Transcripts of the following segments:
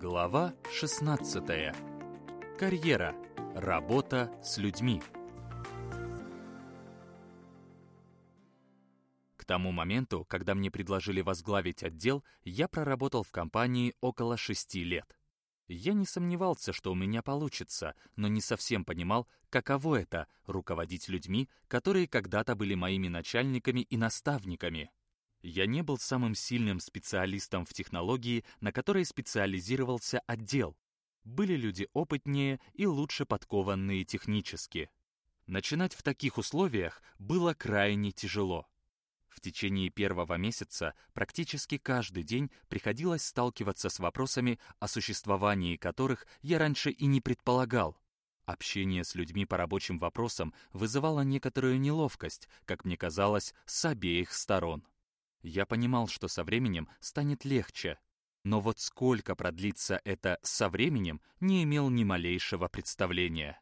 Глава 16. Карьера. Работа с людьми. К тому моменту, когда мне предложили возглавить отдел, я проработал в компании около шести лет. Я не сомневался, что у меня получится, но не совсем понимал, каково это — руководить людьми, которые когда-то были моими начальниками и наставниками. Я не был самым сильным специалистом в технологии, на которой специализировался отдел. Были люди опытнее и лучше подкованные технически. Начинать в таких условиях было крайне тяжело. В течение первого месяца практически каждый день приходилось сталкиваться с вопросами, о существовании которых я раньше и не предполагал. Общение с людьми по рабочим вопросам вызывало некоторую неловкость, как мне казалось, с обеих сторон. Я понимал, что со временем станет легче. Но вот сколько продлится это «со временем» не имел ни малейшего представления.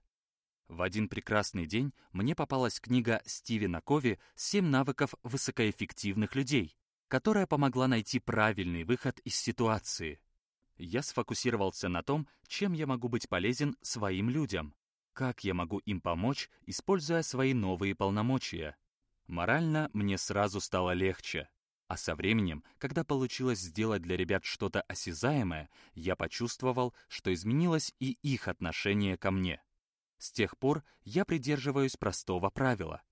В один прекрасный день мне попалась книга Стивена Кови «Семь навыков высокоэффективных людей», которая помогла найти правильный выход из ситуации. Я сфокусировался на том, чем я могу быть полезен своим людям, как я могу им помочь, используя свои новые полномочия. Морально мне сразу стало легче. А со временем, когда получилось сделать для ребят что-то осязаемое, я почувствовал, что изменилось и их отношение ко мне. С тех пор я придерживаюсь простого правила.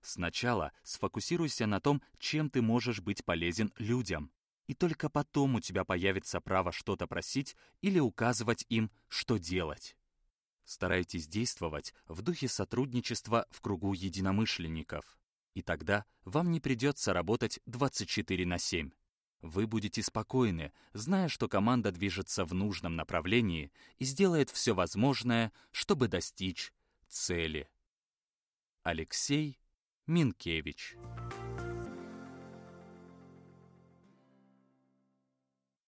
Сначала сфокусируйся на том, чем ты можешь быть полезен людям, и только потом у тебя появится право что-то просить или указывать им, что делать. Старайтесь действовать в духе сотрудничества в кругу единомышленников. И тогда вам не придется работать 24 на 7. Вы будете спокойны, зная, что команда движется в нужном направлении и сделает все возможное, чтобы достичь цели. Алексей Минкевич